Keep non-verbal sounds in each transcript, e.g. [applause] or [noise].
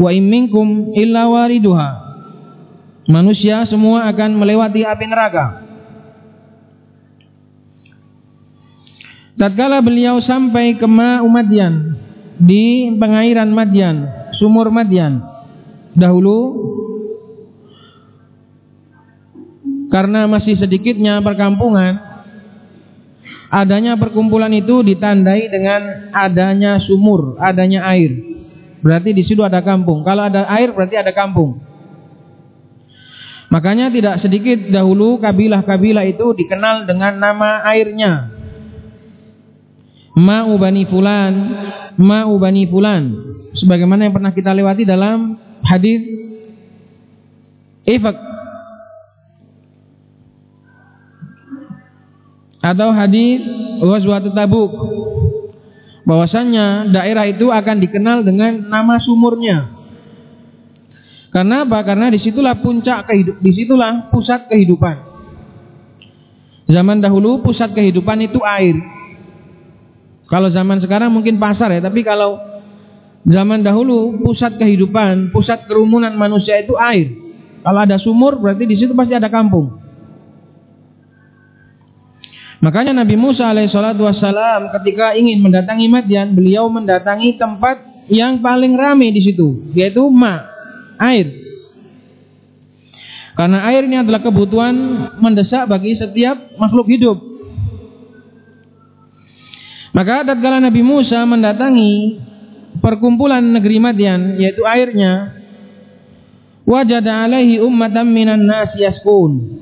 Wa imminkum illa wariduha. Manusia semua akan melewati api neraka. Tatkala beliau sampai ke Ma'u Madian di pengairan Madian, sumur Madian. Dahulu karena masih sedikitnya perkampungan, adanya perkumpulan itu ditandai dengan adanya sumur, adanya air. Berarti di situ ada kampung. Kalau ada air berarti ada kampung. Makanya tidak sedikit dahulu kabilah-kabilah itu dikenal dengan nama airnya. Ma'u bani fulan, ma'u bani fulan. Sebagaimana yang pernah kita lewati dalam hadis ifak atau hadis Ghazwat Tabuk bahwasannya daerah itu akan dikenal dengan nama sumurnya. Karena apa? Karena di situlah puncak kehidupan, di situlah pusat kehidupan. Zaman dahulu pusat kehidupan itu air. Kalau zaman sekarang mungkin pasar ya, tapi kalau zaman dahulu pusat kehidupan, pusat kerumunan manusia itu air. Kalau ada sumur berarti di situ pasti ada kampung. Makanya Nabi Musa alaihissalatu wassalam ketika ingin mendatangi Madian, beliau mendatangi tempat yang paling ramai di situ, yaitu ma, air. Karena air ini adalah kebutuhan mendesak bagi setiap makhluk hidup. Maka tatkala Nabi Musa mendatangi perkumpulan negeri Madian yaitu airnya wajada alaihi ummatan minan nas yaskun.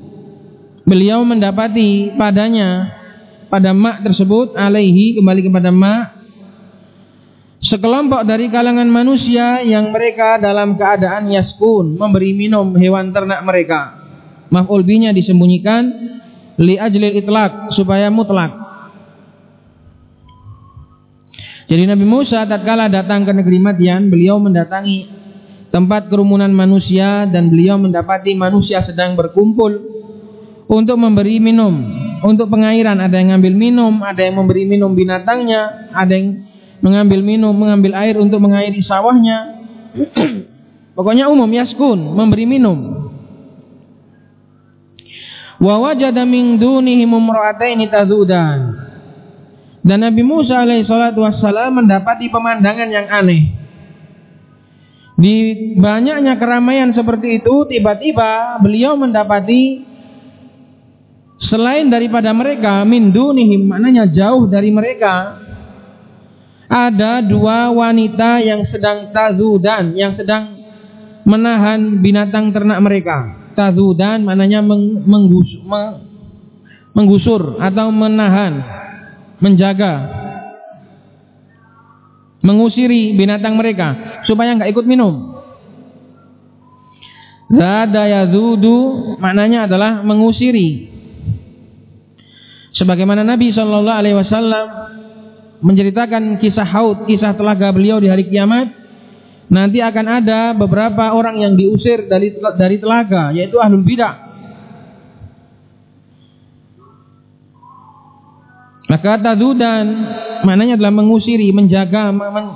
Beliau mendapati padanya pada mak tersebut alaihi kembali kepada mak sekelompok dari kalangan manusia yang mereka dalam keadaan yaskun memberi minum hewan ternak mereka. Maf'ul binya disembunyikan li ajlil itlaq supaya mutlak jadi Nabi Musa tatkala datang ke negeri Madian, beliau mendatangi tempat kerumunan manusia dan beliau mendapati manusia sedang berkumpul untuk memberi minum, untuk pengairan. Ada yang mengambil minum, ada yang memberi minum binatangnya, ada yang mengambil minum, mengambil air untuk mengairi sawahnya. [clears throat] Pokoknya umum yaskun, memberi minum. Wa wajada min dunihim imra'ataini tazudan. Dan Nabi Musa alaihissalatu wassalam mendapati pemandangan yang aneh. Di banyaknya keramaian seperti itu, tiba-tiba beliau mendapati selain daripada mereka, min dunihim, maknanya jauh dari mereka, ada dua wanita yang sedang tazudan, yang sedang menahan binatang ternak mereka. Tazudan maknanya menggus, menggusur atau menahan menjaga mengusiri binatang mereka supaya nggak ikut minum. Zada yazudu maknanya adalah mengusiri. Sebagaimana Nabi Shallallahu Alaihi Wasallam menceritakan kisah haud, kisah telaga beliau di hari kiamat, nanti akan ada beberapa orang yang diusir dari dari telaga, yaitu ahlul bidah. Maka tadudan maknanya adalah mengusiri, menjaga men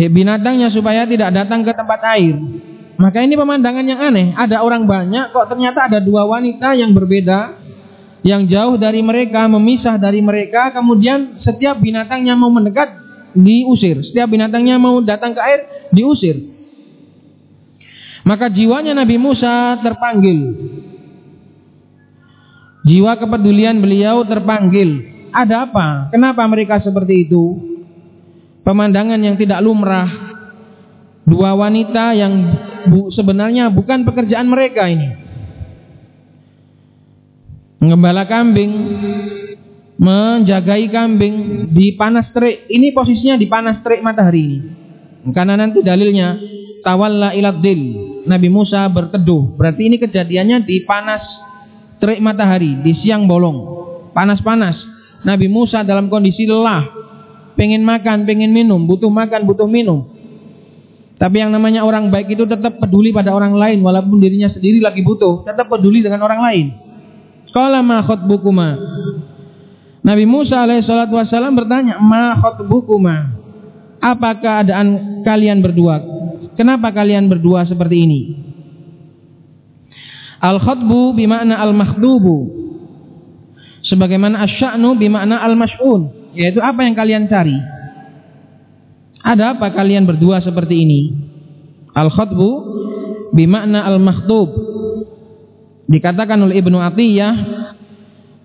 binatangnya supaya tidak datang ke tempat air. Maka ini pemandangan yang aneh. Ada orang banyak kok ternyata ada dua wanita yang berbeda yang jauh dari mereka, memisah dari mereka, kemudian setiap binatangnya mau mendekat diusir. Setiap binatangnya mau datang ke air diusir. Maka jiwanya Nabi Musa terpanggil Jiwa kepedulian beliau terpanggil. Ada apa? Kenapa mereka seperti itu? Pemandangan yang tidak lumrah. Dua wanita yang bu, sebenarnya bukan pekerjaan mereka ini. Mengembala kambing, menjagai kambing di panas terik. Ini posisinya di panas terik matahari ini. Karena nanti dalilnya tawalla iladil. Nabi Musa berteduh. Berarti ini kejadiannya di panas terik matahari di siang bolong, panas-panas. Nabi Musa dalam kondisi lelah, pengen makan, pengen minum, butuh makan, butuh minum. Tapi yang namanya orang baik itu tetap peduli pada orang lain walaupun dirinya sendiri lagi butuh, tetap peduli dengan orang lain. Qala ma khutbukuma. Nabi Musa alaihissalatu wassalam bertanya, "Ma khutbukuma?" apa keadaan kalian berdua? Kenapa kalian berdua seperti ini? Al-khatbu bimakna al-makhdubu. Sebagaimana asya'nu bimakna al-mash'un. Yaitu apa yang kalian cari? Ada apa kalian berdua seperti ini? Al-khatbu bimakna al-makhdub. Dikatakan oleh Ibnu Atiyah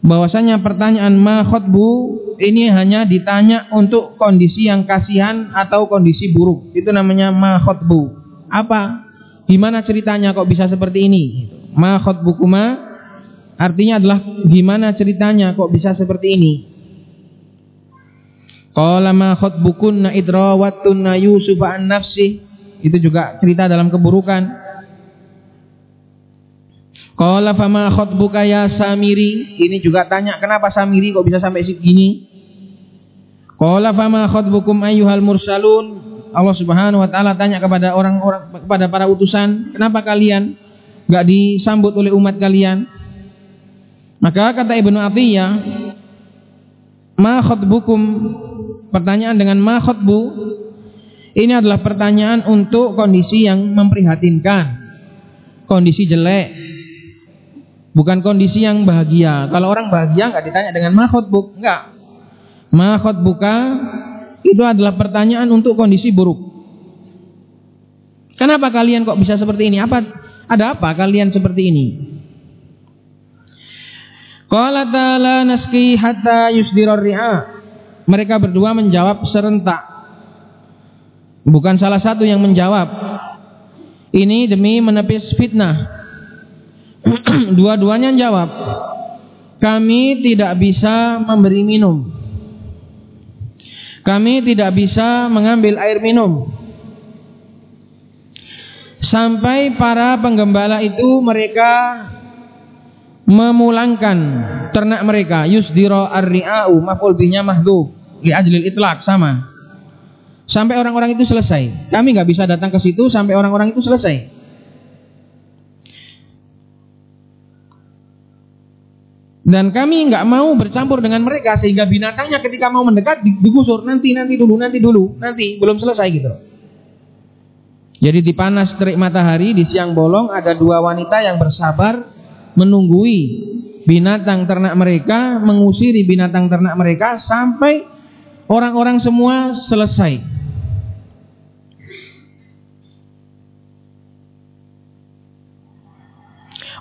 bahwasanya pertanyaan ma khatbu ini hanya ditanya untuk kondisi yang kasihan atau kondisi buruk. Itu namanya ma khatbu. Apa? Gimana ceritanya kok bisa seperti ini? Ma khatbukuma artinya adalah gimana ceritanya kok bisa seperti ini? Qala ma khatbukunna idrawattunna Yusuf an nafsi. Itu juga cerita dalam keburukan. Qala fama khatbuka ya Samiri? Ini juga tanya kenapa Samiri kok bisa sampai segini? Qala fama khatbukum ayyuhal mursalun? Allah Subhanahu wa taala tanya kepada orang-orang kepada para utusan, kenapa kalian enggak disambut oleh umat kalian? Maka kata Ibnu Atiyah, ma khatbukum? Pertanyaan dengan ma khatbu ini adalah pertanyaan untuk kondisi yang memprihatinkan. Kondisi jelek, Bukan kondisi yang bahagia. Kalau orang bahagia nggak ditanya dengan mahot buk, nggak. Mahot buka itu adalah pertanyaan untuk kondisi buruk. Kenapa kalian kok bisa seperti ini? Apa ada apa kalian seperti ini? Qala naski hatta yusdirar ri'a. Mereka berdua menjawab serentak. Bukan salah satu yang menjawab. Ini demi menepis fitnah [clears throat] Dua-duanya jawab, kami tidak bisa memberi minum. Kami tidak bisa mengambil air minum. Sampai para penggembala itu mereka memulangkan ternak mereka yusdiro ar-ri'au maf'ul binya mahdhuf li ajlil itlaq sama. Sampai orang-orang itu selesai. Kami nggak bisa datang ke situ sampai orang-orang itu selesai. Dan kami nggak mau bercampur dengan mereka sehingga binatangnya ketika mau mendekat digusur nanti nanti dulu nanti dulu nanti belum selesai gitu. Jadi di panas terik matahari di siang bolong ada dua wanita yang bersabar menunggui binatang ternak mereka mengusiri binatang ternak mereka sampai orang-orang semua selesai.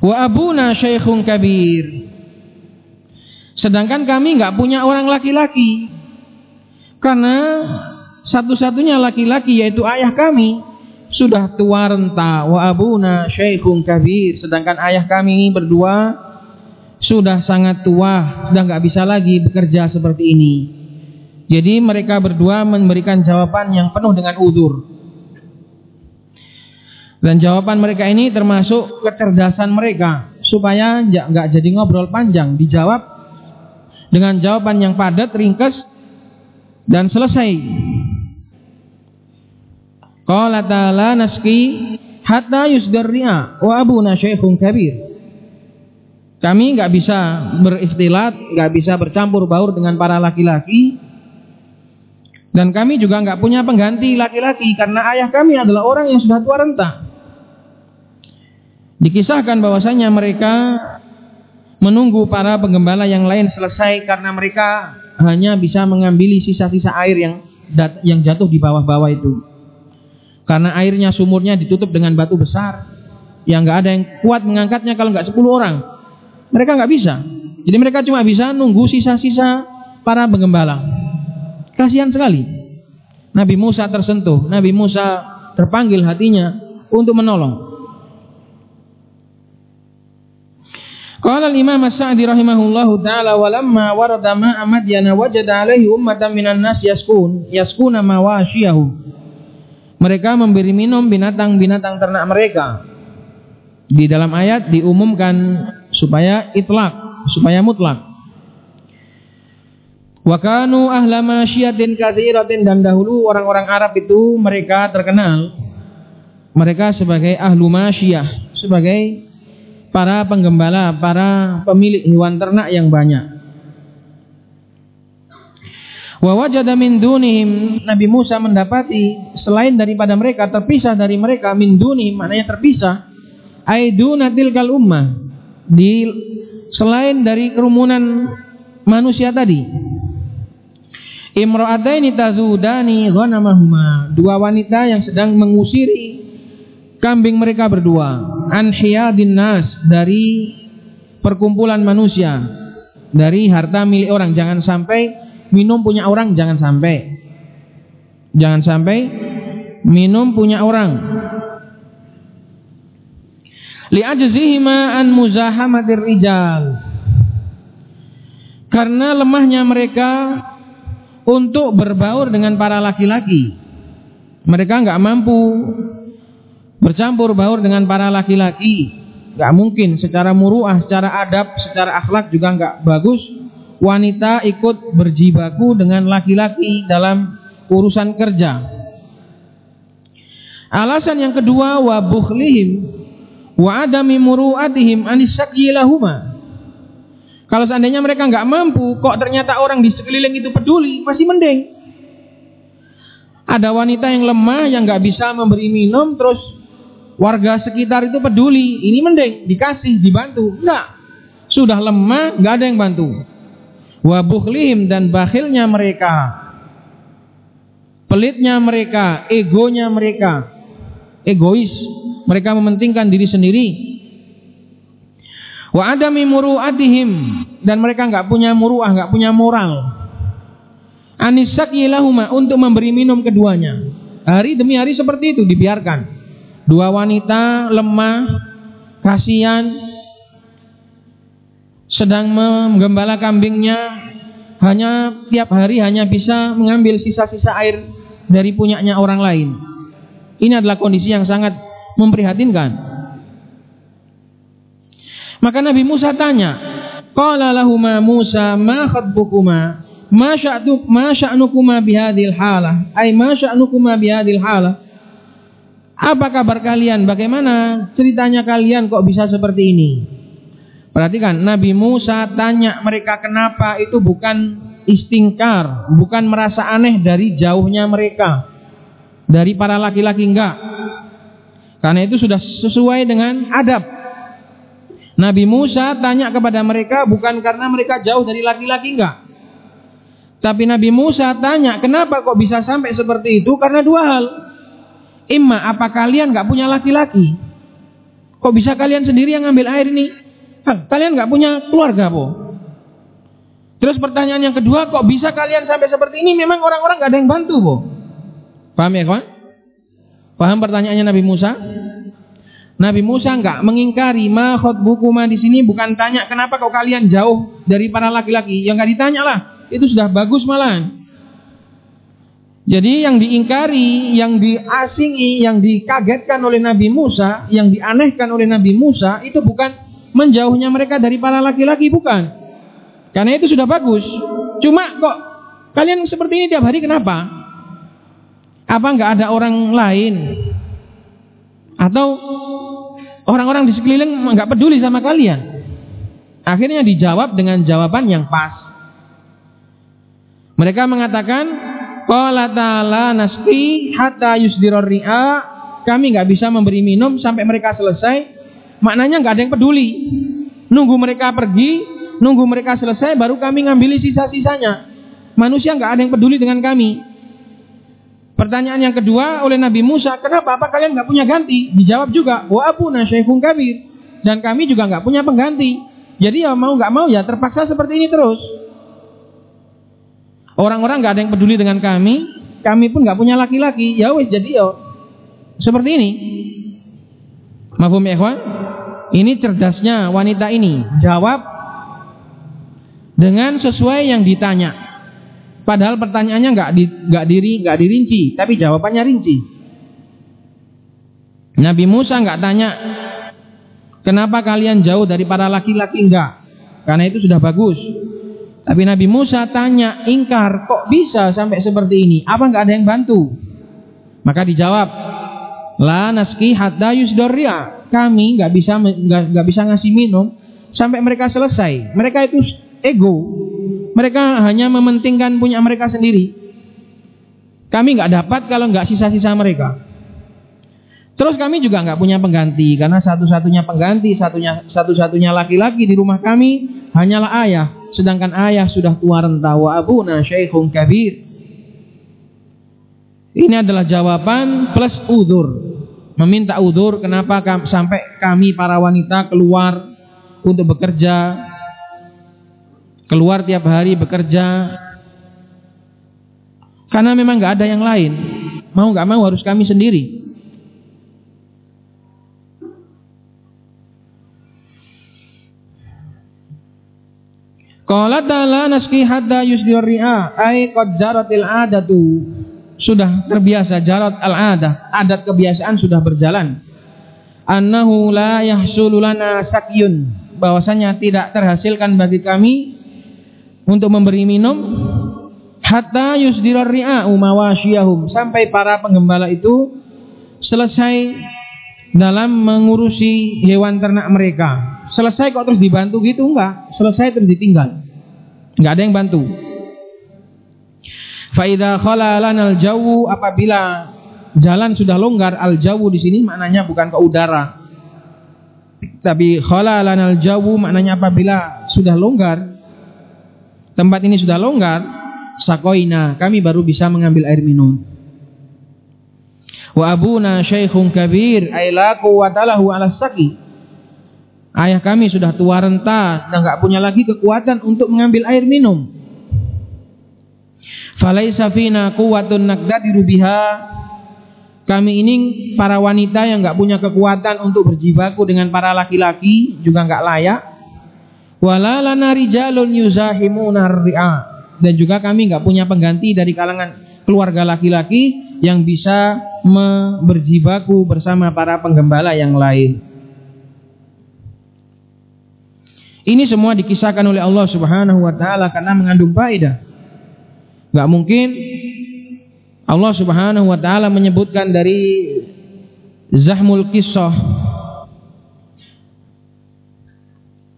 Wa abuna syaikhun kabir Sedangkan kami nggak punya orang laki-laki. Karena satu-satunya laki-laki yaitu ayah kami sudah tua renta. Wa abuna syaikhun kabir. Sedangkan ayah kami berdua sudah sangat tua sudah nggak bisa lagi bekerja seperti ini. Jadi mereka berdua memberikan jawaban yang penuh dengan udur dan jawaban mereka ini termasuk kecerdasan mereka supaya nggak jadi ngobrol panjang. Dijawab dengan jawaban yang padat, ringkas dan selesai. Qala ta'ala naski hatta yusdarri'a wa abuna syaikhun kabir. Kami nggak bisa beristilat, nggak bisa bercampur baur dengan para laki-laki, dan kami juga nggak punya pengganti laki-laki karena ayah kami adalah orang yang sudah tua renta. Dikisahkan bahwasanya mereka menunggu para penggembala yang lain selesai karena mereka hanya bisa mengambil sisa-sisa air yang yang jatuh di bawah-bawah itu. Karena airnya sumurnya ditutup dengan batu besar yang nggak ada yang kuat mengangkatnya kalau nggak 10 orang. Mereka nggak bisa. Jadi mereka cuma bisa nunggu sisa-sisa para penggembala. Kasihan sekali. Nabi Musa tersentuh, Nabi Musa terpanggil hatinya untuk menolong. Qala al-Imam As-Sa'di rahimahullahu taala walamma warada ma'a Madyana wajada alaihi ummatan minan nas yaskun yaskuna mawashiyahu. Mereka memberi minum binatang-binatang ternak mereka. Di dalam ayat diumumkan supaya itlak, supaya mutlak. Wa kanu ahla masyiatin katsiratin dan dahulu orang-orang Arab itu mereka terkenal mereka sebagai ahlu masyiyah, sebagai para penggembala, para pemilik hewan ternak yang banyak. Wa wajada min dunihim Nabi Musa mendapati selain daripada mereka terpisah dari mereka min dunihim maknanya terpisah aiduna tilkal ummah di selain dari kerumunan manusia tadi Imra'ataini tazudani ghanamahuma dua wanita yang sedang mengusiri kambing mereka berdua an hiyadin nas dari perkumpulan manusia dari harta milik orang jangan sampai minum punya orang jangan sampai. Jangan sampai minum punya orang. Li'ajzihima an muzahamatir rijal. Karena lemahnya mereka untuk berbaur dengan para laki-laki. Mereka nggak mampu bercampur baur dengan para laki-laki. Nggak mungkin secara muruah, secara adab, secara akhlak juga nggak bagus wanita ikut berjibaku dengan laki-laki dalam urusan kerja. Alasan yang kedua wa bukhlihim wa adami muru'atihim anisakyilahuma. Kalau seandainya mereka nggak mampu, kok ternyata orang di sekeliling itu peduli, masih mending. Ada wanita yang lemah yang nggak bisa memberi minum, terus warga sekitar itu peduli, ini mending dikasih, dibantu. Enggak, sudah lemah, nggak ada yang bantu. Wa dan bakhilnya mereka. Pelitnya mereka egonya mereka. Egois mereka mementingkan diri sendiri. Wa adami muru'atihim dan mereka nggak punya muruah nggak punya moral. Anisakyilahuma untuk memberi minum keduanya. Hari demi hari seperti itu dibiarkan dua wanita lemah kasihan sedang menggembala kambingnya hanya tiap hari hanya bisa mengambil sisa-sisa air dari punyanya orang lain. Ini adalah kondisi yang sangat memprihatinkan. Maka Nabi Musa tanya, Qala lahuma Musa ma khatbukuma ma sya'tuk ma halah ay ma sya'nukuma bihadil halah apa kabar kalian bagaimana ceritanya kalian kok bisa seperti ini Perhatikan, Nabi Musa tanya mereka kenapa itu bukan istingkar, bukan merasa aneh dari jauhnya mereka. Dari para laki-laki enggak. Karena itu sudah sesuai dengan adab. Nabi Musa tanya kepada mereka bukan karena mereka jauh dari laki-laki enggak. Tapi Nabi Musa tanya, kenapa kok bisa sampai seperti itu? Karena dua hal. Imma, apa kalian enggak punya laki-laki? Kok bisa kalian sendiri yang ngambil air ini? Kan, kalian nggak punya keluarga, po. Terus pertanyaan yang kedua, kok bisa kalian sampai seperti ini? Memang orang-orang nggak ada yang bantu, po. Paham ya, kawan? Paham pertanyaannya Nabi Musa? Nabi Musa nggak mengingkari ma bukuma di sini bukan tanya kenapa kok kalian jauh dari para laki-laki. Yang nggak ditanya lah, itu sudah bagus malah. Jadi yang diingkari, yang diasingi, yang dikagetkan oleh Nabi Musa, yang dianehkan oleh Nabi Musa itu bukan menjauhnya mereka dari para laki-laki bukan. Karena itu sudah bagus. Cuma kok kalian seperti ini tiap hari kenapa? Apa nggak ada orang lain? Atau orang-orang di sekeliling nggak peduli sama kalian? Akhirnya dijawab dengan jawaban yang pas. Mereka mengatakan, Qala ta'ala nasqi hatta yusdiror ri'a. Kami nggak bisa memberi minum sampai mereka selesai Maknanya nggak ada yang peduli. Nunggu mereka pergi, nunggu mereka selesai, baru kami ngambil sisa-sisanya. Manusia nggak ada yang peduli dengan kami. Pertanyaan yang kedua oleh Nabi Musa, kenapa? Apa kalian nggak punya ganti? Dijawab juga, wa abu syekhun kabir. Dan kami juga nggak punya pengganti. Jadi ya mau nggak mau ya terpaksa seperti ini terus. Orang-orang nggak ada yang peduli dengan kami, kami pun nggak punya laki-laki. Ya wes jadi yo seperti ini. Mafhum ya? Ini cerdasnya wanita ini. Jawab dengan sesuai yang ditanya. Padahal pertanyaannya nggak di, diri nggak dirinci, tapi jawabannya rinci. Nabi Musa nggak tanya kenapa kalian jauh dari para laki-laki enggak, karena itu sudah bagus. Tapi Nabi Musa tanya ingkar kok bisa sampai seperti ini? Apa nggak ada yang bantu? Maka dijawab la naski hatta yusdorria kami nggak bisa nggak bisa ngasih minum sampai mereka selesai. Mereka itu ego. Mereka hanya mementingkan punya mereka sendiri. Kami nggak dapat kalau nggak sisa-sisa mereka. Terus kami juga nggak punya pengganti karena satu-satunya pengganti, satunya satu-satunya laki-laki di rumah kami hanyalah ayah. Sedangkan ayah sudah tua renta. Wa abuna syaikhun kabir. Ini adalah jawaban plus udur. Meminta udur kenapa sampai kami para wanita keluar untuk bekerja? Keluar tiap hari bekerja. Karena memang nggak ada yang lain. Mau nggak mau harus kami sendiri Qala ta'ala naski hatta yusdir ri'a ay qad jaratil adatu sudah terbiasa jarat al-adah adat kebiasaan sudah berjalan. Annahu la yahsulu lana sakyun. Bahwasanya tidak terhasilkan bagi kami untuk memberi minum. Hatta yusdirar ri'a'u mawashiyahum sampai para penggembala itu selesai dalam mengurusi hewan ternak mereka. Selesai kok terus dibantu gitu? Enggak selesai terus ditinggal. Enggak ada yang bantu. Faida khalalan al jawu apabila jalan sudah longgar al jawu di sini maknanya bukan ke udara. Tapi khalalan al jawu maknanya apabila sudah longgar tempat ini sudah longgar sakoina kami baru bisa mengambil air minum. Wa abuna syaikhun kabir ay la quwwatalahu ala saki Ayah kami sudah tua renta dan nggak punya lagi kekuatan untuk mengambil air minum. Falaisa fina quwwatun naqdadiru biha. Kami ini para wanita yang nggak punya kekuatan untuk berjibaku dengan para laki-laki juga nggak layak. Wala lana rijalun yuzahimuna. Dan juga kami nggak punya pengganti dari kalangan keluarga laki-laki yang bisa berjibaku bersama para penggembala yang lain. Ini semua dikisahkan oleh Allah Subhanahu wa taala karena mengandung faedah. Gak mungkin Allah Subhanahu wa taala menyebutkan dari zahmul kisah.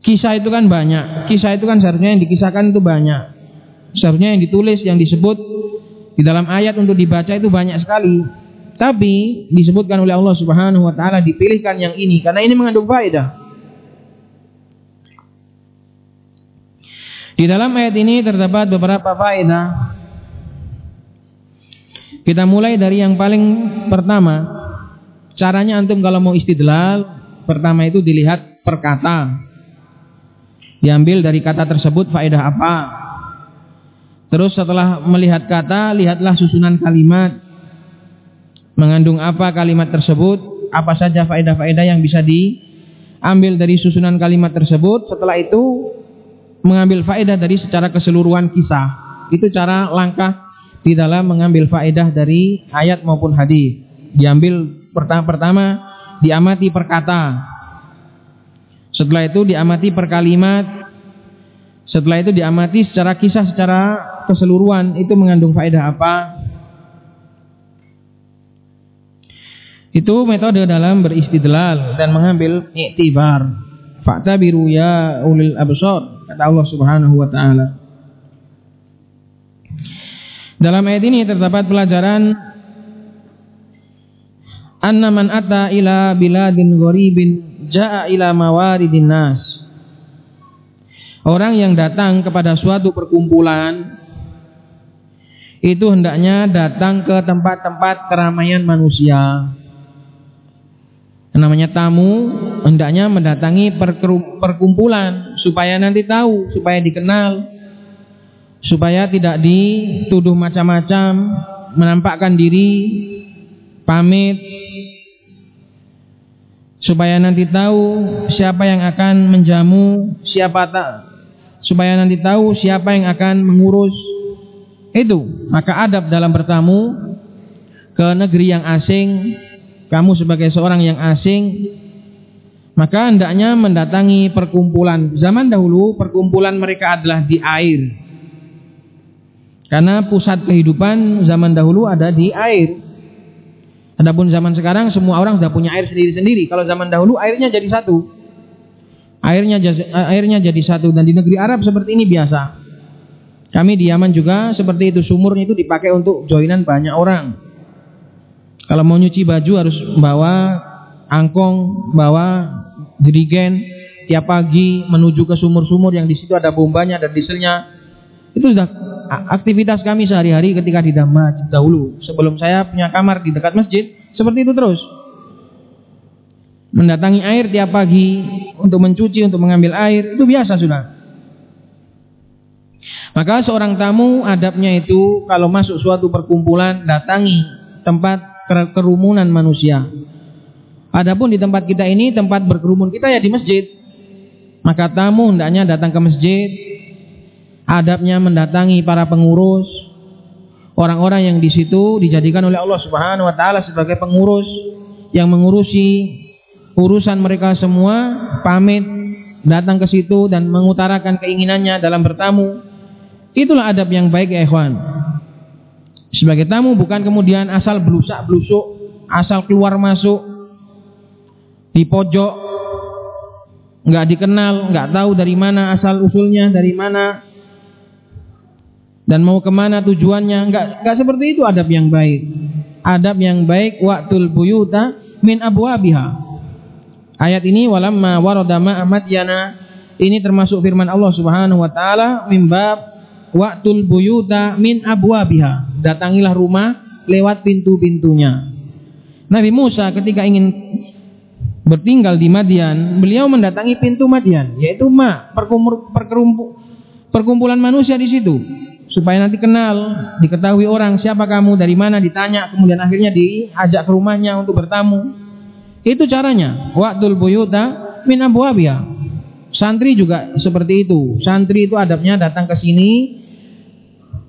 Kisah itu kan banyak. Kisah itu kan seharusnya yang dikisahkan itu banyak. Seharusnya yang ditulis, yang disebut di dalam ayat untuk dibaca itu banyak sekali. Tapi disebutkan oleh Allah Subhanahu wa taala dipilihkan yang ini karena ini mengandung faedah. Di dalam ayat ini terdapat beberapa faedah. Kita mulai dari yang paling pertama. Caranya antum kalau mau istidlal, pertama itu dilihat perkata. Diambil dari kata tersebut faedah apa. Terus setelah melihat kata, lihatlah susunan kalimat. Mengandung apa kalimat tersebut, apa saja faedah-faedah yang bisa diambil dari susunan kalimat tersebut. Setelah itu mengambil faedah dari secara keseluruhan kisah. Itu cara langkah di dalam mengambil faedah dari ayat maupun hadis. Diambil pertama-pertama diamati perkata. Setelah itu diamati per kalimat. Setelah itu diamati secara kisah secara keseluruhan itu mengandung faedah apa? Itu metode dalam beristidlal dan mengambil iktibar. Fa'tabiru ya ulil absar kata Allah Subhanahu wa taala. Dalam ayat ini terdapat pelajaran anna man ata ila biladin gharibin jaa ila mawaridin nas. Orang yang datang kepada suatu perkumpulan itu hendaknya datang ke tempat-tempat keramaian manusia namanya tamu hendaknya mendatangi perkumpulan supaya nanti tahu, supaya dikenal, supaya tidak dituduh macam-macam, menampakkan diri, pamit, supaya nanti tahu siapa yang akan menjamu, siapa tak, supaya nanti tahu siapa yang akan mengurus. Itu, maka adab dalam bertamu ke negeri yang asing kamu sebagai seorang yang asing maka hendaknya mendatangi perkumpulan. Zaman dahulu perkumpulan mereka adalah di air. Karena pusat kehidupan zaman dahulu ada di air. Adapun zaman sekarang semua orang sudah punya air sendiri-sendiri. Kalau zaman dahulu airnya jadi satu. Airnya airnya jadi satu dan di negeri Arab seperti ini biasa. Kami di Yaman juga seperti itu sumurnya itu dipakai untuk joinan banyak orang. Kalau mau nyuci baju harus bawa angkong, bawa dirigen tiap pagi menuju ke sumur-sumur yang di situ ada bombanya dan dieselnya. Itu sudah aktivitas kami sehari-hari ketika di Damas dahulu. Sebelum saya punya kamar di dekat masjid, seperti itu terus. Mendatangi air tiap pagi untuk mencuci, untuk mengambil air, itu biasa sudah. Maka seorang tamu adabnya itu kalau masuk suatu perkumpulan datangi tempat kerumunan manusia. Adapun di tempat kita ini tempat berkerumun kita ya di masjid. Maka tamu hendaknya datang ke masjid. Adabnya mendatangi para pengurus, orang-orang yang di situ dijadikan oleh Allah Subhanahu wa taala sebagai pengurus yang mengurusi urusan mereka semua, pamit datang ke situ dan mengutarakan keinginannya dalam bertamu Itulah adab yang baik ya ikhwan. Sebagai tamu bukan kemudian asal belusak belusuk, asal keluar masuk di pojok, nggak dikenal, nggak tahu dari mana asal usulnya, dari mana dan mau ke mana tujuannya, nggak nggak seperti itu adab yang baik. Adab yang baik waktul buyuta min abwabiha. Ayat ini walamma warada ma'amat yana ini termasuk firman Allah Subhanahu wa taala mimbab Waktul buyuta min abwabiha. Datangilah rumah lewat pintu-pintunya. Nabi Musa ketika ingin bertinggal di Madian, beliau mendatangi pintu Madian, yaitu Ma, perkumpulan manusia di situ. Supaya nanti kenal, diketahui orang siapa kamu, dari mana ditanya, kemudian akhirnya diajak ke rumahnya untuk bertamu. Itu caranya. Waktul buyuta min abwabiha. Santri juga seperti itu. Santri itu adabnya datang ke sini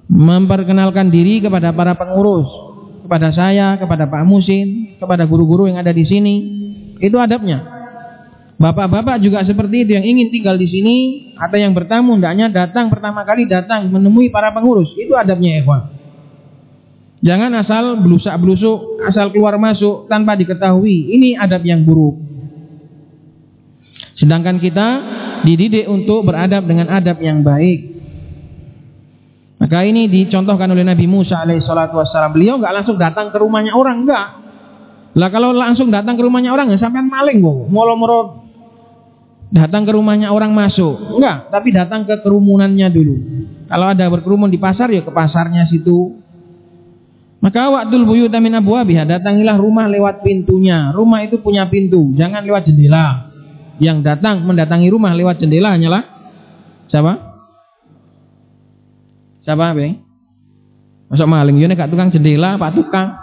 memperkenalkan diri kepada para pengurus, kepada saya, kepada Pak Musin, kepada guru-guru yang ada di sini. Itu adabnya. Bapak-bapak juga seperti itu yang ingin tinggal di sini atau yang bertamu hendaknya datang pertama kali datang menemui para pengurus. Itu adabnya, ikhwan. Jangan asal belusak-belusuk, asal keluar masuk tanpa diketahui. Ini adab yang buruk. Sedangkan kita dididik untuk beradab dengan adab yang baik. Maka ini dicontohkan oleh Nabi Musa alaihissalatu wassalam. Beliau nggak langsung datang ke rumahnya orang, enggak. Lah kalau langsung datang ke rumahnya orang ya sampai maling kok. Molo-molo datang ke rumahnya orang masuk. Enggak, tapi datang ke kerumunannya dulu. Kalau ada berkerumun di pasar ya ke pasarnya situ. Maka waktu buyuta min abwabiha, datangilah rumah lewat pintunya. Rumah itu punya pintu, jangan lewat jendela. Yang datang mendatangi rumah lewat jendela hanyalah siapa? Siapa, Bang? Masuk maling yo nek tukang jendela, Pak tukang.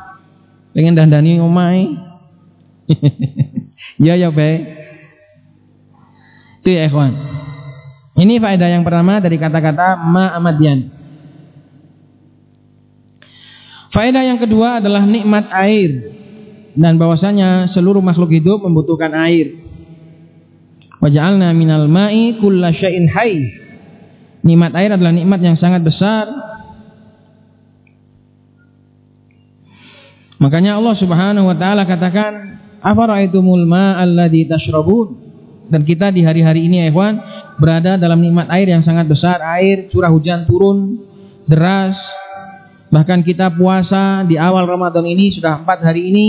Pengen dandani ngomai. [laughs] ya ya, Bang. Itu ya, ikhwan. Ini faedah yang pertama dari kata-kata ma'amadian. Faedah yang kedua adalah nikmat air dan bahwasanya seluruh makhluk hidup membutuhkan air. Waja'alna minal ma'i kulla syai'in hayy Nikmat air adalah nikmat yang sangat besar. Makanya Allah Subhanahu wa taala katakan, "Afara'aitumul ma'alladzi tashrabun?" Dan kita di hari-hari ini, ya ikhwan, berada dalam nikmat air yang sangat besar, air curah hujan turun deras. Bahkan kita puasa di awal Ramadan ini sudah empat hari ini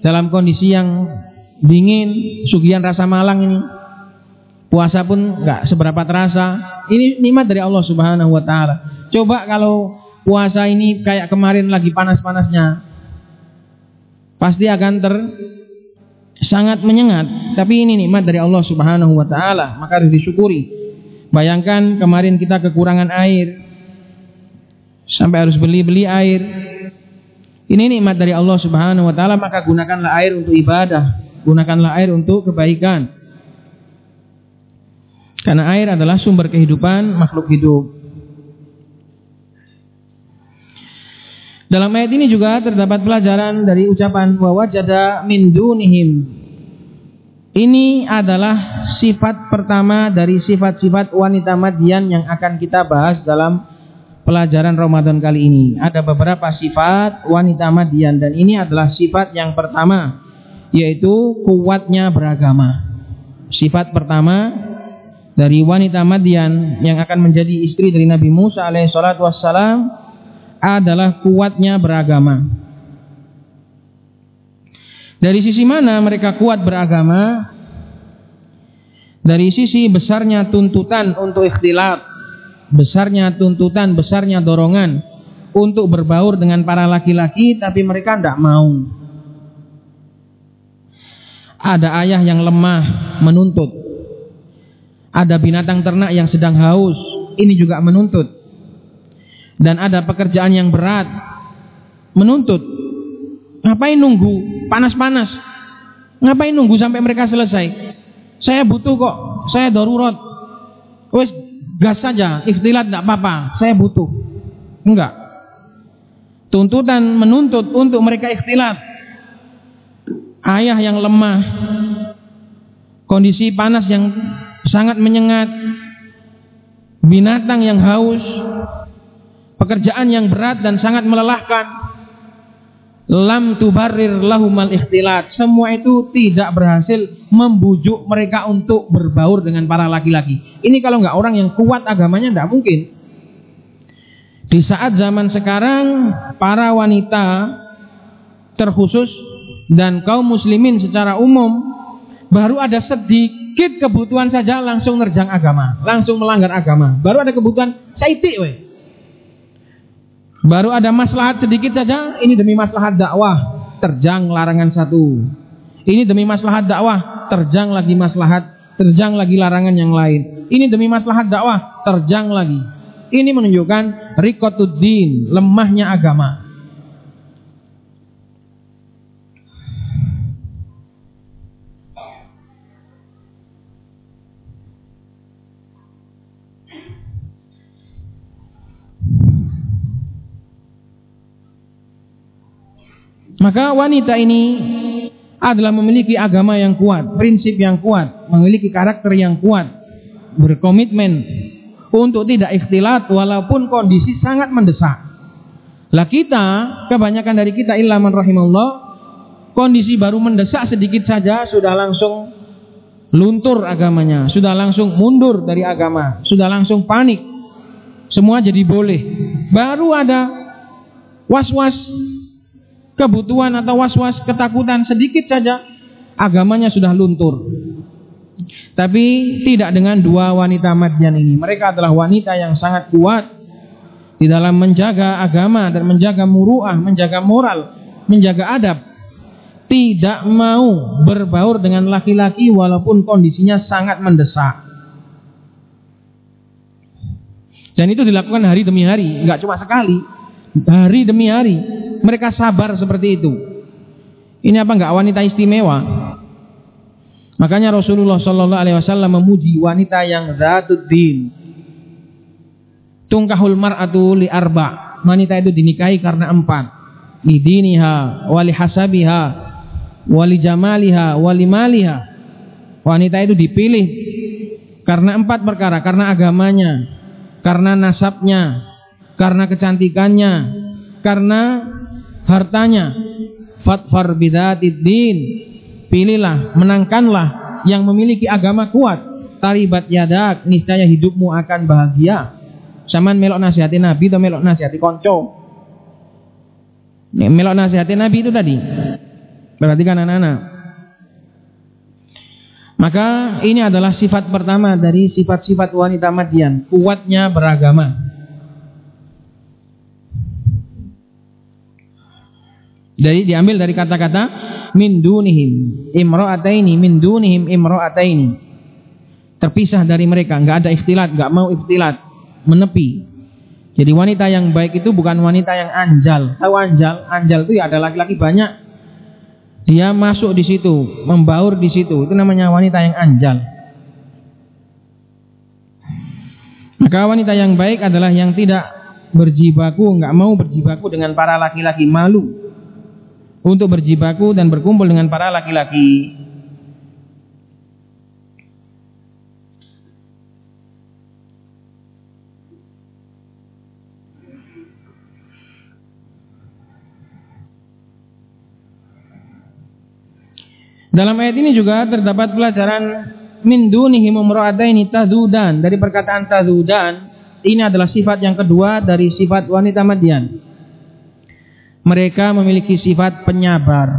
dalam kondisi yang dingin, sugihan rasa malang ini. Puasa pun nggak seberapa terasa. Ini nikmat dari Allah Subhanahu wa taala. Coba kalau puasa ini kayak kemarin lagi panas-panasnya. Pasti akan ter sangat menyengat, tapi ini nikmat dari Allah Subhanahu wa taala, maka harus disyukuri. Bayangkan kemarin kita kekurangan air. Sampai harus beli-beli air. Ini nikmat dari Allah Subhanahu wa taala, maka gunakanlah air untuk ibadah, gunakanlah air untuk kebaikan. Karena air adalah sumber kehidupan makhluk hidup. Dalam ayat ini juga terdapat pelajaran dari ucapan wawajada min dunihim. Ini adalah sifat pertama dari sifat-sifat wanita Madian yang akan kita bahas dalam pelajaran Ramadan kali ini. Ada beberapa sifat wanita Madian dan ini adalah sifat yang pertama yaitu kuatnya beragama. Sifat pertama dari wanita Madian yang akan menjadi istri dari Nabi Musa alaihissalatu wassalam adalah kuatnya beragama. Dari sisi mana mereka kuat beragama? Dari sisi besarnya tuntutan untuk ikhtilat, besarnya tuntutan, besarnya dorongan untuk berbaur dengan para laki-laki, tapi mereka tidak mau. Ada ayah yang lemah menuntut. Ada binatang ternak yang sedang haus, ini juga menuntut. Dan ada pekerjaan yang berat, menuntut. Ngapain nunggu panas-panas? Ngapain nunggu sampai mereka selesai? Saya butuh kok, saya darurat. Wes gas saja, ikhtilat tidak apa-apa, saya butuh. Enggak. Tuntutan menuntut untuk mereka ikhtilat. Ayah yang lemah, kondisi panas yang sangat menyengat, binatang yang haus, pekerjaan yang berat dan sangat melelahkan, lam tubarir lahumal ikhtilat. Semua itu tidak berhasil membujuk mereka untuk berbaur dengan para laki-laki. Ini kalau nggak orang yang kuat agamanya tidak mungkin. Di saat zaman sekarang para wanita terkhusus dan kaum muslimin secara umum baru ada sedikit kebutuhan saja langsung nerjang agama langsung melanggar agama baru ada kebutuhan saitik weh Baru ada maslahat sedikit saja, ini demi maslahat dakwah, terjang larangan satu. Ini demi maslahat dakwah, terjang lagi maslahat, terjang lagi larangan yang lain. Ini demi maslahat dakwah, terjang lagi. Ini menunjukkan rikotuddin, lemahnya agama. Maka wanita ini adalah memiliki agama yang kuat, prinsip yang kuat, memiliki karakter yang kuat, berkomitmen untuk tidak ikhtilat walaupun kondisi sangat mendesak. Lah kita, kebanyakan dari kita ilaman rahimahullah, kondisi baru mendesak sedikit saja sudah langsung luntur agamanya, sudah langsung mundur dari agama, sudah langsung panik. Semua jadi boleh. Baru ada was-was kebutuhan atau was-was ketakutan sedikit saja agamanya sudah luntur. Tapi tidak dengan dua wanita Madian ini. Mereka adalah wanita yang sangat kuat di dalam menjaga agama dan menjaga muruah, menjaga moral, menjaga adab. Tidak mau berbaur dengan laki-laki walaupun kondisinya sangat mendesak. Dan itu dilakukan hari demi hari, nggak cuma sekali, hari demi hari mereka sabar seperti itu. Ini apa enggak wanita istimewa? Makanya Rasulullah Shallallahu Alaihi Wasallam memuji wanita yang zatuddin. Tungkahul mar'atu li arba. Wanita itu dinikahi karena empat. Li diniha, wali hasabiha, wali jamaliha, wali maliha. Wanita itu dipilih karena empat perkara, karena agamanya, karena nasabnya, karena kecantikannya, karena hartanya. Fatfar bidatid pilihlah menangkanlah yang memiliki agama kuat. Taribat yadak niscaya hidupmu akan bahagia. Saman melok nasihati nabi atau melok nasihati konco? Melok nasihati nabi itu tadi. Berarti kan anak-anak. Maka ini adalah sifat pertama dari sifat-sifat wanita Madian. Kuatnya beragama Dari diambil dari kata-kata min dunihim imra'ataini min dunihim imra'ataini. Terpisah dari mereka, enggak ada ikhtilat, enggak mau ikhtilat, menepi. Jadi wanita yang baik itu bukan wanita yang anjal. Tahu anjal? Anjal itu ya ada laki-laki banyak. Dia masuk di situ, membaur di situ. Itu namanya wanita yang anjal. Maka wanita yang baik adalah yang tidak berjibaku, enggak mau berjibaku dengan para laki-laki malu untuk berjibaku dan berkumpul dengan para laki-laki. Dalam ayat ini juga terdapat pelajaran min dunihim imra'ataini tazudan dari perkataan tazudan ini adalah sifat yang kedua dari sifat wanita Madian. Mereka memiliki sifat penyabar.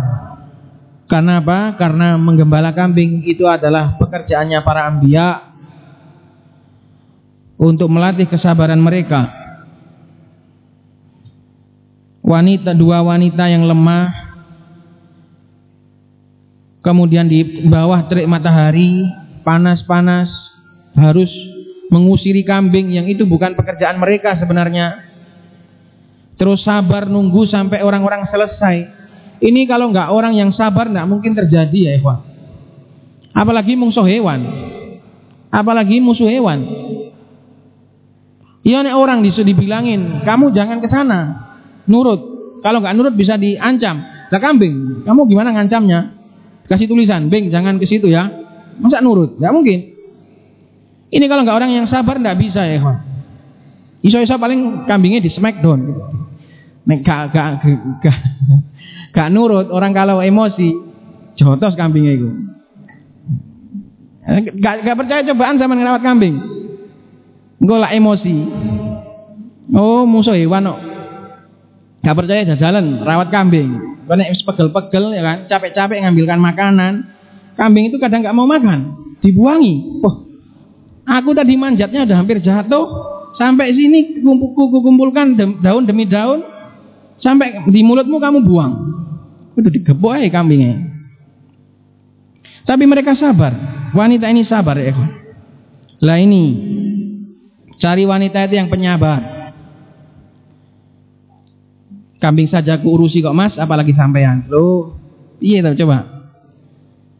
Karena apa? Karena menggembala kambing itu adalah pekerjaannya para ambia untuk melatih kesabaran mereka. Wanita dua wanita yang lemah kemudian di bawah terik matahari panas-panas harus mengusiri kambing yang itu bukan pekerjaan mereka sebenarnya. Terus sabar nunggu sampai orang-orang selesai. Ini kalau nggak orang yang sabar nggak mungkin terjadi ya ikhwan. Apalagi musuh hewan. Apalagi musuh hewan. Iya nih orang disuruh dibilangin, kamu jangan ke sana, nurut. Kalau nggak nurut bisa diancam. Lah kambing, kamu gimana ngancamnya? Kasih tulisan, bing jangan ke situ ya. Masa nurut? Nggak mungkin. Ini kalau nggak orang yang sabar nggak bisa ya kawan. Iso-iso paling kambingnya di smackdown. Nek gak, gak, gak, gak nurut orang kalau emosi jotos kambingnya itu. Gak, gak percaya cobaan sama ngerawat kambing. Gue lah emosi. Oh musuh hewan kok. Gak percaya jalan rawat kambing. Banyak pegel-pegel ya kan, capek-capek ngambilkan makanan. Kambing itu kadang nggak mau makan, dibuangi. Oh, Aku tadi manjatnya udah hampir jatuh. Sampai sini kumpul kumpulkan daun demi daun. Sampai di mulutmu kamu buang. Udah aja kambingnya. Tapi mereka sabar. Wanita ini sabar ya. Lah ini. Cari wanita itu yang penyabar. Kambing saja ku urusi kok mas, apalagi sampean. Loh, iya coba.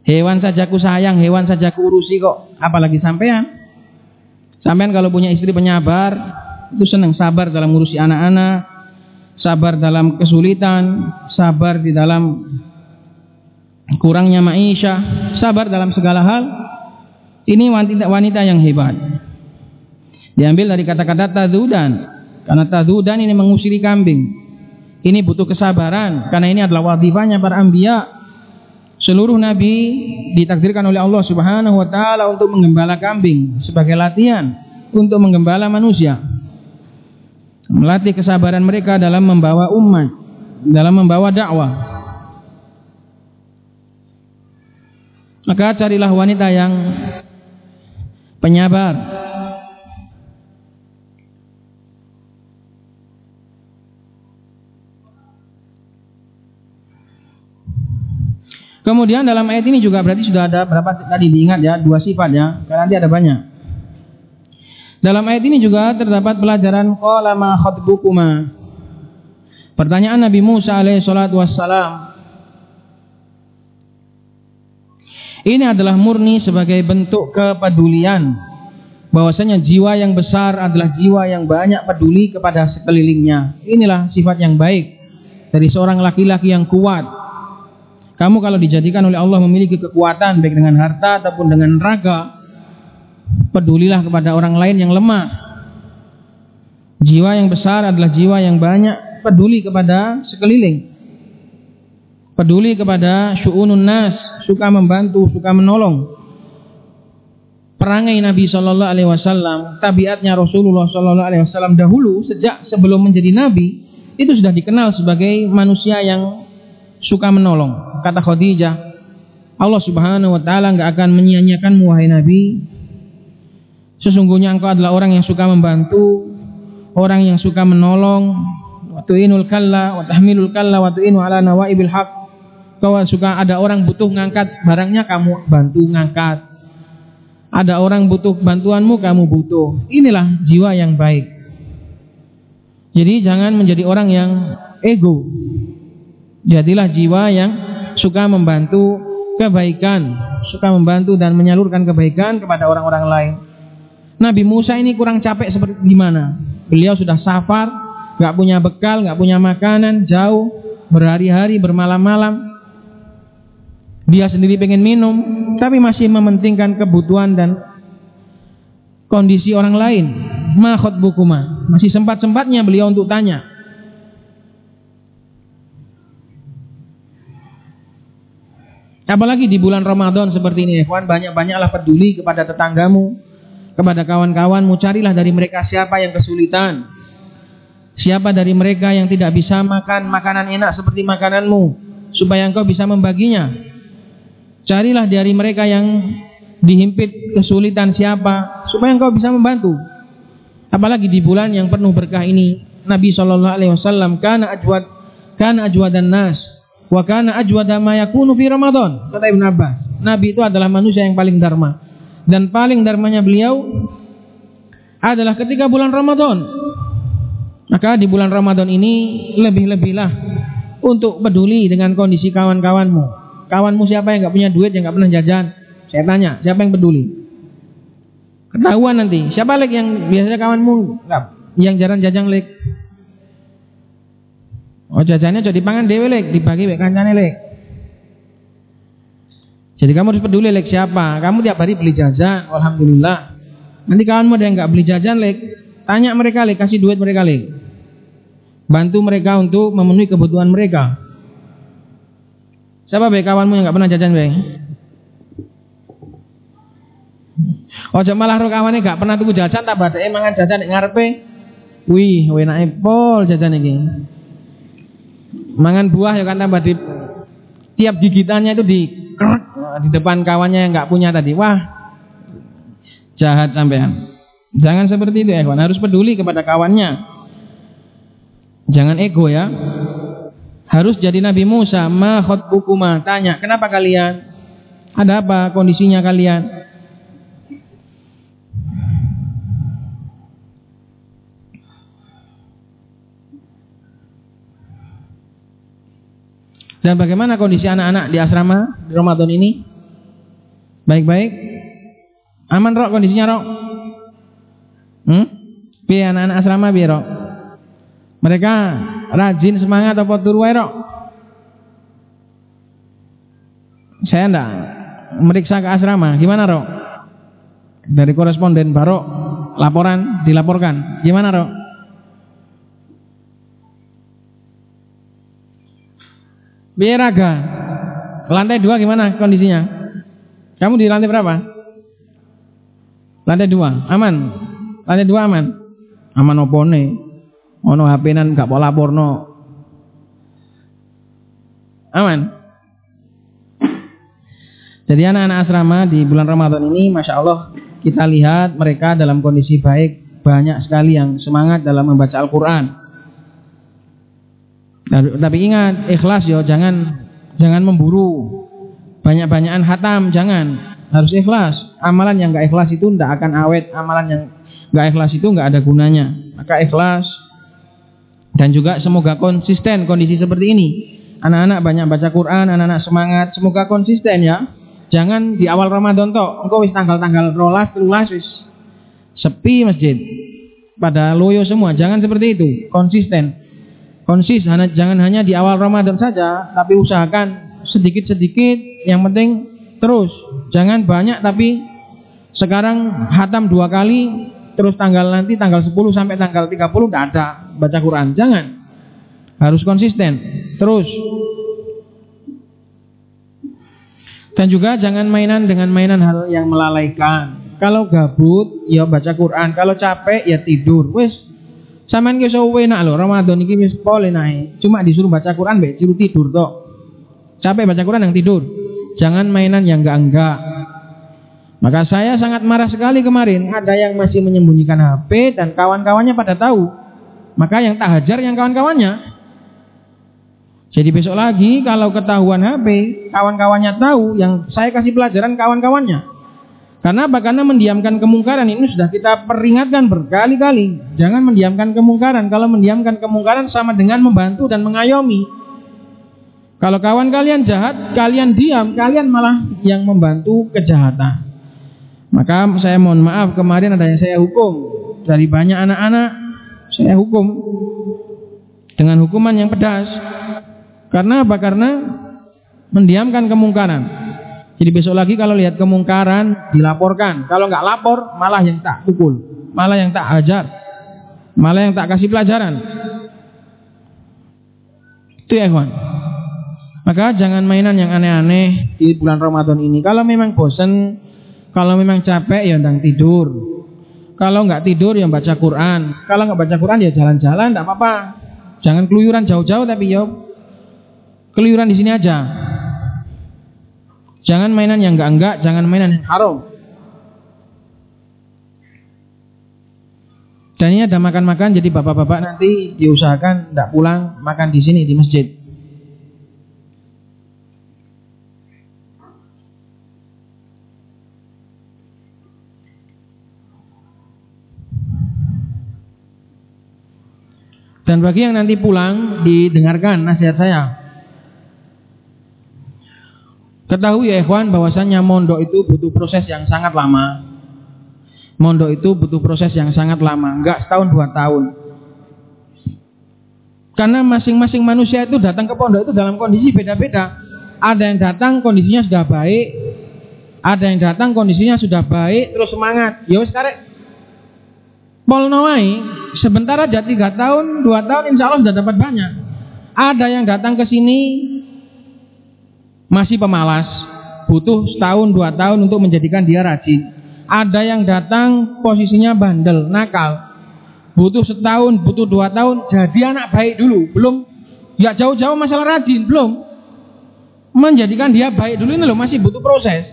Hewan saja ku sayang, hewan saja ku urusi kok, apalagi sampean. Sampai kalau punya istri penyabar, itu senang sabar dalam ngurusi anak-anak, sabar dalam kesulitan, sabar di dalam kurangnya maisha, sabar dalam segala hal. Ini wanita wanita yang hebat. Diambil dari kata-kata tadudan. Karena tadudan ini mengusiri kambing. Ini butuh kesabaran karena ini adalah wadifahnya para anbiya. Seluruh nabi ditakdirkan oleh Allah Subhanahu wa taala untuk menggembala kambing sebagai latihan untuk menggembala manusia. Melatih kesabaran mereka dalam membawa umat, dalam membawa dakwah. Maka carilah wanita yang penyabar, Kemudian dalam ayat ini juga berarti sudah ada berapa tadi diingat ya dua sifat ya karena nanti ada banyak. Dalam ayat ini juga terdapat pelajaran qala ma khatbukuma. Pertanyaan Nabi Musa alaihi wassalam. Ini adalah murni sebagai bentuk kepedulian bahwasanya jiwa yang besar adalah jiwa yang banyak peduli kepada sekelilingnya. Inilah sifat yang baik dari seorang laki-laki yang kuat kamu kalau dijadikan oleh Allah memiliki kekuatan baik dengan harta ataupun dengan raga, pedulilah kepada orang lain yang lemah. Jiwa yang besar adalah jiwa yang banyak peduli kepada sekeliling. Peduli kepada syu'unun nas, suka membantu, suka menolong. Perangai Nabi Shallallahu Alaihi Wasallam, tabiatnya Rasulullah Shallallahu Alaihi Wasallam dahulu sejak sebelum menjadi Nabi itu sudah dikenal sebagai manusia yang suka menolong. Kata Khadijah, Allah Subhanahu wa taala enggak akan menyia-nyiakanmu wahai Nabi. Sesungguhnya engkau adalah orang yang suka membantu, orang yang suka menolong. Wa tu'inul kalla wa tahmilul kalla wa tu'inu ala nawaibil haq. Kau suka ada orang butuh ngangkat barangnya kamu bantu ngangkat. Ada orang butuh bantuanmu kamu butuh. Inilah jiwa yang baik. Jadi jangan menjadi orang yang ego. Jadilah jiwa yang suka membantu kebaikan, suka membantu dan menyalurkan kebaikan kepada orang-orang lain. Nabi Musa ini kurang capek seperti gimana? Beliau sudah safar, nggak punya bekal, nggak punya makanan, jauh, berhari-hari, bermalam-malam. Dia sendiri pengen minum, tapi masih mementingkan kebutuhan dan kondisi orang lain. Mahot bukuma. Masih sempat-sempatnya beliau untuk tanya, Apalagi di bulan Ramadan seperti ini, ikhwan, banyak-banyaklah peduli kepada tetanggamu, kepada kawan-kawanmu, carilah dari mereka siapa yang kesulitan. Siapa dari mereka yang tidak bisa makan makanan enak seperti makananmu, supaya engkau bisa membaginya. Carilah dari mereka yang dihimpit kesulitan siapa, supaya engkau bisa membantu. Apalagi di bulan yang penuh berkah ini, Nabi Shallallahu Alaihi Wasallam karena ajwad karena ajwadan nas Wa kana ajwada ma yakunu fi Ramadan. Kata Ibn Abbas, Nabi itu adalah manusia yang paling dharma. Dan paling dharmanya beliau adalah ketika bulan Ramadan. Maka di bulan Ramadan ini lebih-lebihlah untuk peduli dengan kondisi kawan-kawanmu. Kawanmu siapa yang nggak punya duit, yang nggak pernah jajan? Saya tanya, siapa yang peduli? Ketahuan nanti. Siapa lagi yang biasanya kawanmu nggak yang jarang jajan lek? Oh jajannya jadi pangan dewe lek, dibagi wek kancane lek. Jadi kamu harus peduli lek siapa. Kamu tiap hari beli jajan, alhamdulillah. Nanti kawanmu ada yang nggak beli jajan lek, tanya mereka lek, kasih duit mereka lek. Bantu mereka untuk memenuhi kebutuhan mereka. Siapa baik kawanmu yang nggak pernah jajan baik? Oh malah ro kawane gak pernah tuku jajan tak badake mangan jajan nek ngarepe. Wih, enake pol jajan iki mangan buah ya kan tambah di tiap gigitannya itu di di depan kawannya yang nggak punya tadi. Wah, jahat sampean. Jangan seperti itu ya harus peduli kepada kawannya. Jangan ego ya. Harus jadi Nabi Musa, ma khotbukuma, tanya, kenapa kalian? Ada apa kondisinya kalian? Dan bagaimana kondisi anak-anak di asrama di Ramadan ini? Baik-baik? Aman rok kondisinya rok? Hmm? Biar anak-anak asrama biar rok? Mereka rajin semangat atau turu rok? Saya enggak meriksa ke asrama. Gimana rok? Dari koresponden Barok laporan dilaporkan. Gimana rok? Biaraga. Lantai dua gimana kondisinya? Kamu di lantai berapa? Lantai dua, aman. Lantai dua aman. Aman opone. Ono HP nan gak pola porno. Aman. Jadi anak-anak asrama di bulan Ramadan ini, masya Allah kita lihat mereka dalam kondisi baik, banyak sekali yang semangat dalam membaca Al-Quran. Nah, tapi ingat ikhlas yo jangan jangan memburu. Banyak-banyakan hatam jangan. Harus ikhlas. Amalan yang gak ikhlas itu tidak akan awet. Amalan yang gak ikhlas itu nggak ada gunanya. Maka ikhlas. Dan juga semoga konsisten kondisi seperti ini. Anak-anak banyak baca Quran anak-anak semangat. Semoga konsisten ya. Jangan di awal Ramadan toh engkau wis tanggal-tanggal rolas telulas wis sepi masjid. Pada loyo semua jangan seperti itu. Konsisten konsis jangan hanya di awal Ramadan saja tapi usahakan sedikit-sedikit yang penting terus. Jangan banyak tapi sekarang hatam dua kali terus tanggal nanti tanggal 10 sampai tanggal 30 tidak ada. Baca Quran jangan. Harus konsisten terus. Dan juga jangan mainan dengan mainan hal yang melalaikan. Kalau gabut ya baca Quran. Kalau capek ya tidur. Wes Saman ki iso enak lho, Ramadan iki wis pole nae. Cuma disuruh baca Quran mbek tidur tidur tok. Capek baca Quran yang tidur. Jangan mainan yang enggak-enggak. Maka saya sangat marah sekali kemarin ada yang masih menyembunyikan HP dan kawan-kawannya pada tahu. Maka yang tak hajar yang kawan-kawannya. Jadi besok lagi kalau ketahuan HP, kawan-kawannya tahu yang saya kasih pelajaran kawan-kawannya. Karena apa? Karena mendiamkan kemungkaran ini sudah kita peringatkan berkali-kali. Jangan mendiamkan kemungkaran. Kalau mendiamkan kemungkaran sama dengan membantu dan mengayomi. Kalau kawan kalian jahat, kalian diam, kalian malah yang membantu kejahatan. Maka saya mohon maaf kemarin ada yang saya hukum dari banyak anak-anak saya hukum dengan hukuman yang pedas. Karena apa? Karena mendiamkan kemungkaran. Jadi besok lagi kalau lihat kemungkaran dilaporkan. Kalau nggak lapor malah yang tak pukul, malah yang tak ajar, malah yang tak kasih pelajaran. Itu ya kawan. Maka jangan mainan yang aneh-aneh di bulan Ramadan ini. Kalau memang bosan, kalau memang capek ya ndang tidur. Kalau nggak tidur ya baca Quran. Kalau nggak baca Quran ya jalan-jalan, tidak apa-apa. Jangan keluyuran jauh-jauh tapi ya keluyuran di sini aja. Jangan mainan yang enggak-enggak, jangan mainan yang haram. Dan ini ada makan-makan, jadi bapak-bapak nanti diusahakan tidak pulang makan di sini di masjid. Dan bagi yang nanti pulang didengarkan nasihat saya. Ketahui ya ikhwan bahwasanya mondok itu butuh proses yang sangat lama. Mondok itu butuh proses yang sangat lama, enggak setahun dua tahun. Karena masing-masing manusia itu datang ke pondok itu dalam kondisi beda-beda. Ada yang datang kondisinya sudah baik, ada yang datang kondisinya sudah baik, terus semangat. Ya sekarang Polnowai sebentar aja tiga tahun, dua tahun insya Allah sudah dapat banyak. Ada yang datang ke sini masih pemalas, butuh setahun dua tahun untuk menjadikan dia rajin. Ada yang datang posisinya bandel, nakal, butuh setahun, butuh dua tahun, jadi anak baik dulu, belum ya jauh-jauh masalah rajin, belum menjadikan dia baik dulu ini loh masih butuh proses.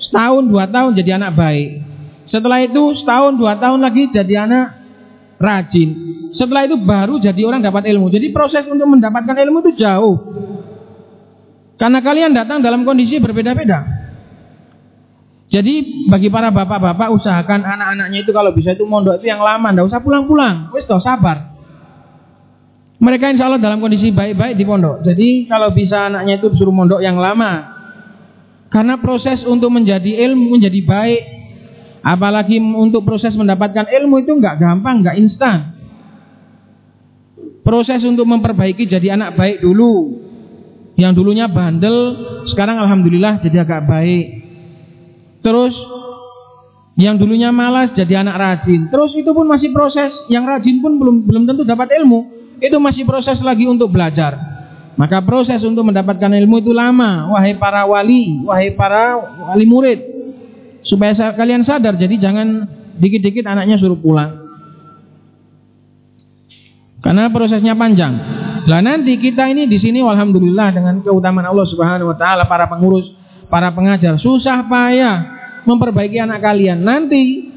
Setahun dua tahun jadi anak baik. Setelah itu setahun dua tahun lagi jadi anak rajin. Setelah itu baru jadi orang dapat ilmu. Jadi proses untuk mendapatkan ilmu itu jauh. Karena kalian datang dalam kondisi berbeda-beda. Jadi bagi para bapak-bapak usahakan anak-anaknya itu kalau bisa itu mondok itu yang lama, ndak usah pulang-pulang. Wis toh sabar. Mereka insya Allah dalam kondisi baik-baik di pondok. Jadi kalau bisa anaknya itu disuruh mondok yang lama. Karena proses untuk menjadi ilmu menjadi baik Apalagi untuk proses mendapatkan ilmu itu nggak gampang, nggak instan. Proses untuk memperbaiki jadi anak baik dulu. Yang dulunya bandel, sekarang alhamdulillah jadi agak baik. Terus yang dulunya malas jadi anak rajin. Terus itu pun masih proses. Yang rajin pun belum belum tentu dapat ilmu. Itu masih proses lagi untuk belajar. Maka proses untuk mendapatkan ilmu itu lama. Wahai para wali, wahai para wali murid supaya kalian sadar jadi jangan dikit-dikit anaknya suruh pulang karena prosesnya panjang lah nanti kita ini di sini alhamdulillah dengan keutamaan Allah Subhanahu wa taala para pengurus para pengajar. Susah payah memperbaiki anak kalian. Nanti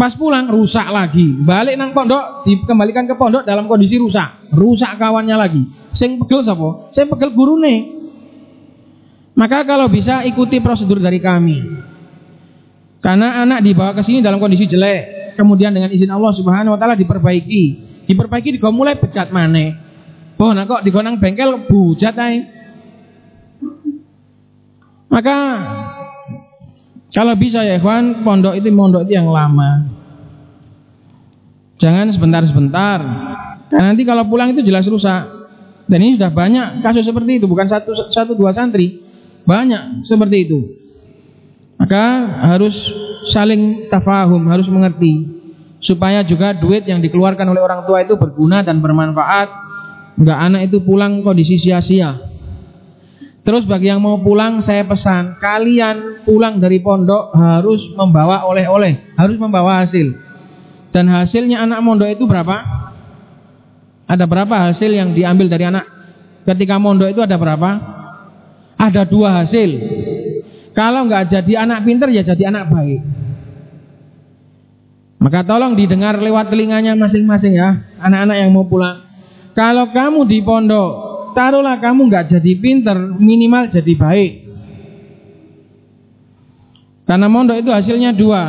pas pulang rusak lagi. Balik nang pondok dikembalikan ke pondok dalam kondisi rusak. Rusak kawannya lagi. Sing pegel sapa sing pegel gurune. Maka kalau bisa ikuti prosedur dari kami. Karena anak dibawa ke sini dalam kondisi jelek, kemudian dengan izin Allah Subhanahu wa taala diperbaiki. Diperbaiki juga mulai becat mana? Oh, nah kok digonang bengkel bujat ae. Maka kalau bisa ya ikhwan, pondok itu pondok itu yang lama. Jangan sebentar-sebentar. Karena nanti kalau pulang itu jelas rusak. Dan ini sudah banyak kasus seperti itu, bukan satu satu dua santri. Banyak seperti itu. Maka harus saling tafahum, harus mengerti supaya juga duit yang dikeluarkan oleh orang tua itu berguna dan bermanfaat. Enggak anak itu pulang kondisi sia-sia. Terus bagi yang mau pulang saya pesan kalian pulang dari pondok harus membawa oleh-oleh, harus membawa hasil. Dan hasilnya anak mondok itu berapa? Ada berapa hasil yang diambil dari anak ketika mondok itu ada berapa? Ada dua hasil. Kalau nggak jadi anak pinter ya jadi anak baik. Maka tolong didengar lewat telinganya masing-masing ya, anak-anak yang mau pulang. Kalau kamu di pondok, taruhlah kamu nggak jadi pinter, minimal jadi baik. Karena mondok itu hasilnya dua.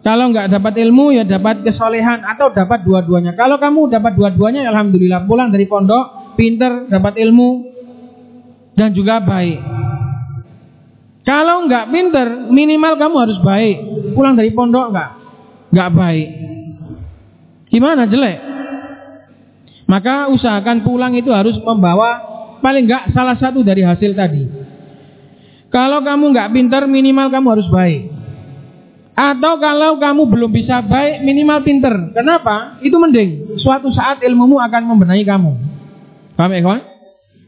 Kalau nggak dapat ilmu ya dapat kesolehan atau dapat dua-duanya. Kalau kamu dapat dua-duanya, ya alhamdulillah pulang dari pondok, pinter, dapat ilmu dan juga baik. Kalau nggak pinter, minimal kamu harus baik. Pulang dari pondok nggak, nggak baik. Gimana jelek? Maka usahakan pulang itu harus membawa paling nggak salah satu dari hasil tadi. Kalau kamu nggak pinter, minimal kamu harus baik. Atau kalau kamu belum bisa baik, minimal pinter. Kenapa? Itu mending. Suatu saat ilmumu akan membenahi kamu. Paham ya kawan?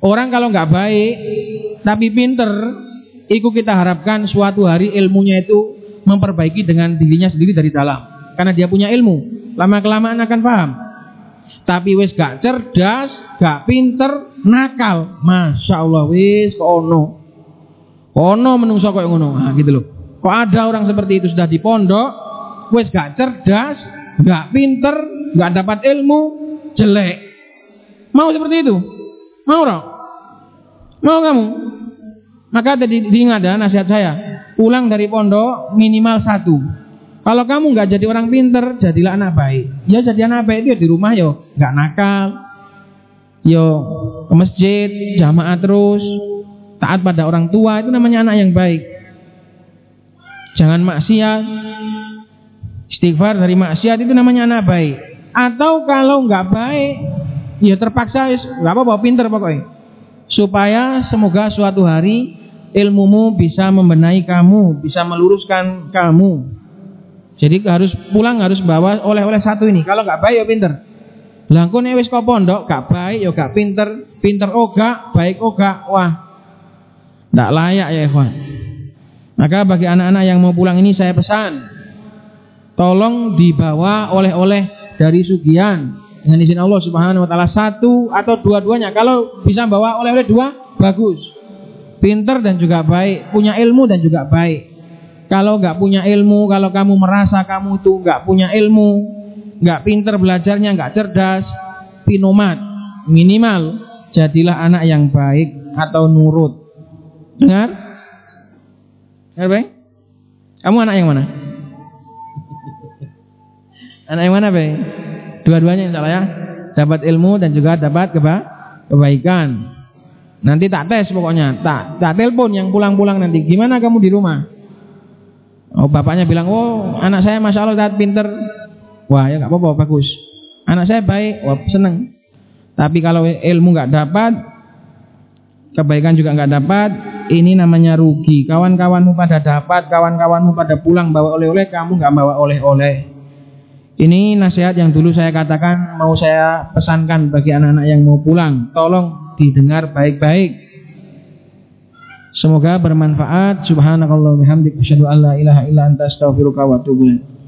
Orang kalau nggak baik tapi pinter, itu kita harapkan suatu hari ilmunya itu memperbaiki dengan dirinya sendiri dari dalam. Karena dia punya ilmu. Lama kelamaan akan paham. Tapi wis gak cerdas, gak pinter, nakal. Masya Allah wis kok ono. Ono menungso kok ngono. Nah, gitu loh. Kok ada orang seperti itu sudah di pondok, wis gak cerdas, gak pinter, gak dapat ilmu, jelek. Mau seperti itu? Mau dong? Mau kamu? Maka tadi diingat ya nasihat saya. Pulang dari pondok minimal satu. Kalau kamu nggak jadi orang pinter, jadilah anak baik. Ya jadi anak baik itu di rumah yo nggak nakal, yo ke masjid, jamaah terus, taat pada orang tua itu namanya anak yang baik. Jangan maksiat, istighfar dari maksiat itu namanya anak baik. Atau kalau nggak baik, ya terpaksa nggak apa-apa pinter pokoknya supaya semoga suatu hari ilmumu bisa membenahi kamu, bisa meluruskan kamu. Jadi harus pulang harus bawa oleh-oleh satu ini. Kalau nggak baik ya pinter. Langkun wis kok pondok gak baik ya gak pinter, pinter oga, baik oga. Wah. Nggak layak ya ikhwan. Maka bagi anak-anak yang mau pulang ini saya pesan tolong dibawa oleh-oleh dari Sugian dengan izin Allah Subhanahu wa taala satu atau dua-duanya. Kalau bisa bawa oleh-oleh dua, bagus. Pinter dan juga baik, punya ilmu dan juga baik. Kalau nggak punya ilmu, kalau kamu merasa kamu itu nggak punya ilmu, nggak pinter belajarnya, nggak cerdas, pinomat, minimal jadilah anak yang baik atau nurut. Dengar? Dengar baik? Kamu anak yang mana? [laughs] Anak yang mana, baik? Dua-duanya insya Allah ya. Dapat ilmu dan juga dapat keba kebaikan. Nanti tak tes pokoknya. Tak tak telepon yang pulang-pulang nanti. Gimana kamu di rumah? Oh bapaknya bilang, oh anak saya masya Allah tak pinter. Wah ya nggak apa-apa bagus. Anak saya baik, wah seneng. Tapi kalau ilmu nggak dapat, kebaikan juga nggak dapat, ini namanya rugi. Kawan-kawanmu pada dapat, kawan-kawanmu pada pulang bawa oleh-oleh, kamu nggak bawa oleh-oleh. Ini nasihat yang dulu saya katakan mau saya pesankan bagi anak-anak yang mau pulang. Tolong didengar baik-baik. Semoga bermanfaat. Subhanakallah bihamdik asyhadu an la ilaha illa anta astaghfiruka wa atubu